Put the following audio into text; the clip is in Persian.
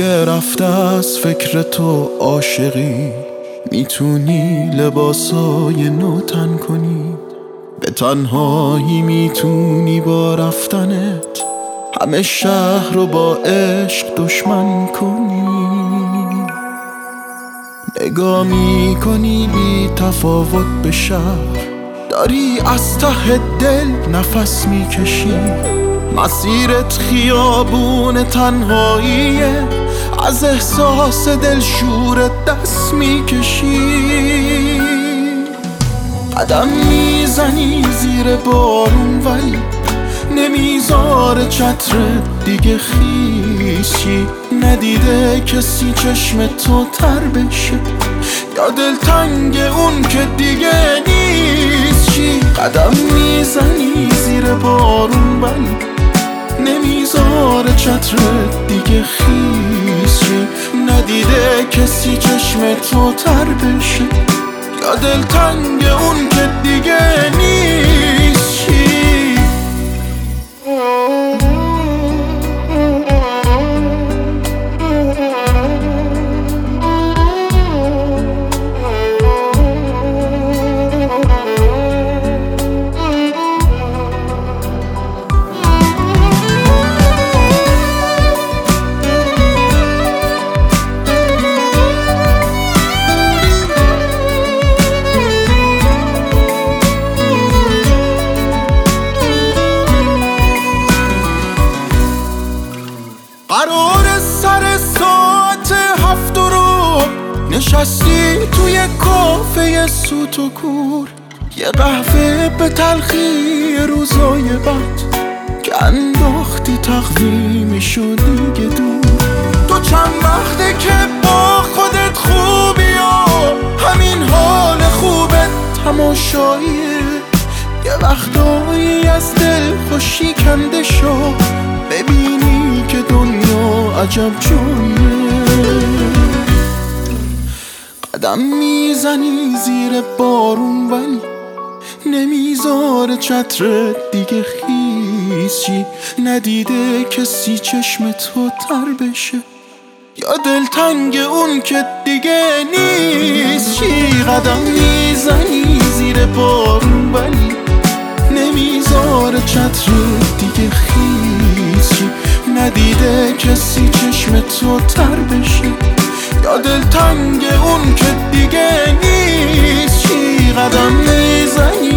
دیگه رفته از فکر تو عاشقی می‌تونی لباسای نو تن کنی. به تنهایی می‌تونی با رفتنت همه شهر رو با عشق دشمن کنی. نگاه می‌کنی بی تفاوت به شهر داری از ته دل نفس می‌کشی. مسیرت خیابون تنهاییه از احساس دلشورت دست می‌کشی. قدم می‌زنی زیر بارون ولی نمی‌ذاره چتر دیگه خیشی. ندیده کسی چشم تو تر بشه. یا دلتنگ اون که دیگه نیست چی قدم می‌زنی زیر بارون ولی نمی‌ذاره چتر دیگه خیشی کسی چشم تو تر بشه یا دلتنگ اون نشستی توی کافه سوت و کور. یه قهوه به تلخی روزای بد که انداختی تقویمی شدی دیگه دور. تو چند وقته که با خودت خوبی و همین حال خوبت تماشاییه. یه وقتایی از دل خوشی کنده شو. ببینی که دنیا عجب جاییه قدم می‌زنی زیر بارون ولی نمی‌ذاره چتر دیگه خیزی ندیده کسی چشم تو تر بشه. یا دلتنگ اون که دیگه نیست. چی قدم می‌زنی زیر بارون ولی نمی‌ذاره چتر دیگه خیزی ندیده کسی چشم تو تر بشه. دل تنگ اون که دیگه نیست. چی قدم نیزنی